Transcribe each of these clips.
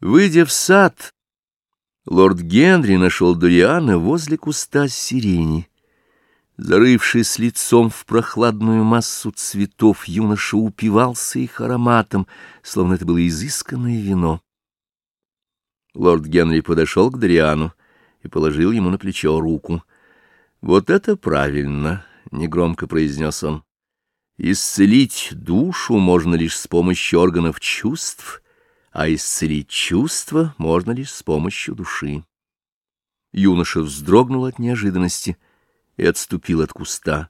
Выйдя в сад, лорд Генри нашел Дориана возле куста сирени. Зарывшись лицом в прохладную массу цветов, юноша упивался их ароматом, словно это было изысканное вино. Лорд Генри подошел к Дориану и положил ему на плечо руку. «Вот это правильно!» — негромко произнес он. «Исцелить душу можно лишь с помощью органов чувств» а исцелить чувства можно лишь с помощью души. Юноша вздрогнул от неожиданности и отступил от куста.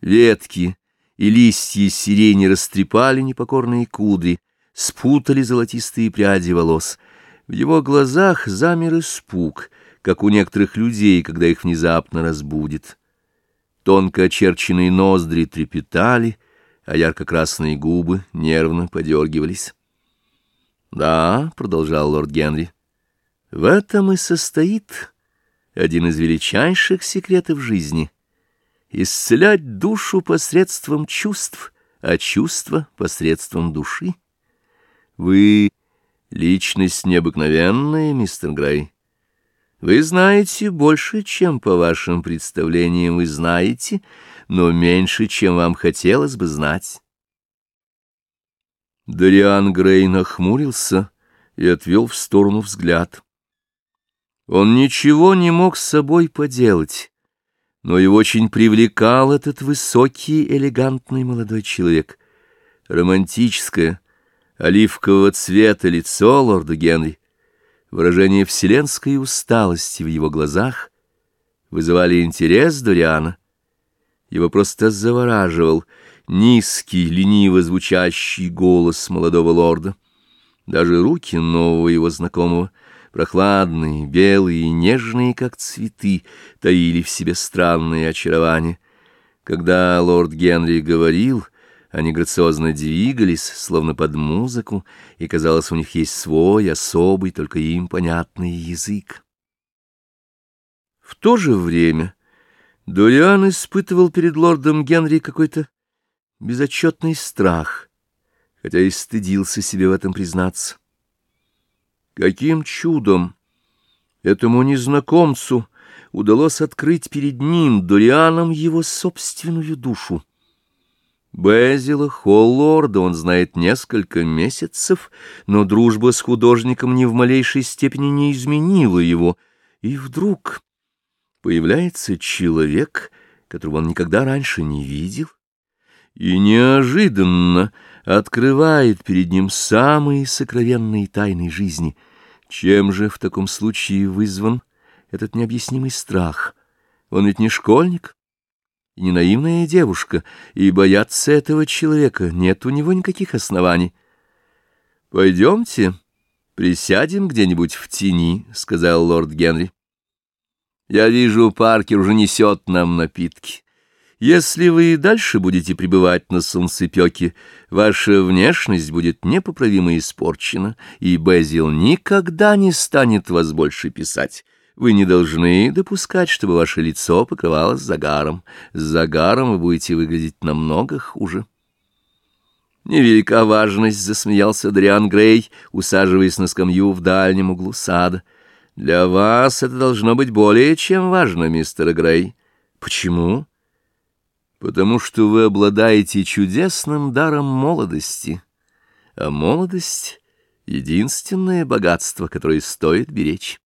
Ветки и листья сирени растрепали непокорные кудри, спутали золотистые пряди волос. В его глазах замер испуг, как у некоторых людей, когда их внезапно разбудит. Тонко очерченные ноздри трепетали, а ярко-красные губы нервно подергивались. Да, — продолжал лорд Генри, — в этом и состоит один из величайших секретов жизни — исцелять душу посредством чувств, а чувства посредством души. Вы личность необыкновенная, мистер Грей. Вы знаете больше, чем по вашим представлениям вы знаете, но меньше, чем вам хотелось бы знать. Дариан Грей нахмурился и отвел в сторону взгляд. Он ничего не мог с собой поделать, но его очень привлекал этот высокий, элегантный молодой человек. Романтическое, оливкового цвета лицо лорда Генри, выражение вселенской усталости в его глазах вызывали интерес Дориана. Его просто завораживал — низкий, лениво звучащий голос молодого лорда. Даже руки нового его знакомого, прохладные, белые и нежные, как цветы, таили в себе странное очарование. Когда лорд Генри говорил, они грациозно двигались, словно под музыку, и, казалось, у них есть свой, особый, только им понятный язык. В то же время Дориан испытывал перед лордом Генри какой-то безотчетный страх, хотя и стыдился себе в этом признаться. Каким чудом этому незнакомцу удалось открыть перед ним, Дорианом, его собственную душу? Безила Холлорда он знает несколько месяцев, но дружба с художником ни в малейшей степени не изменила его. И вдруг появляется человек, которого он никогда раньше не видел, и неожиданно открывает перед ним самые сокровенные тайны жизни. Чем же в таком случае вызван этот необъяснимый страх? Он ведь не школьник не наивная девушка, и бояться этого человека нет у него никаких оснований. «Пойдемте, присядем где-нибудь в тени», — сказал лорд Генри. «Я вижу, Паркер уже несет нам напитки». Если вы и дальше будете пребывать на солнцепёке, ваша внешность будет непоправимо испорчена, и Безил никогда не станет вас больше писать. Вы не должны допускать, чтобы ваше лицо покрывалось загаром. С загаром вы будете выглядеть намного хуже. Невелика важность, — засмеялся Дриан Грей, усаживаясь на скамью в дальнем углу сада. Для вас это должно быть более чем важно, мистер Грей. Почему? — потому что вы обладаете чудесным даром молодости, а молодость — единственное богатство, которое стоит беречь.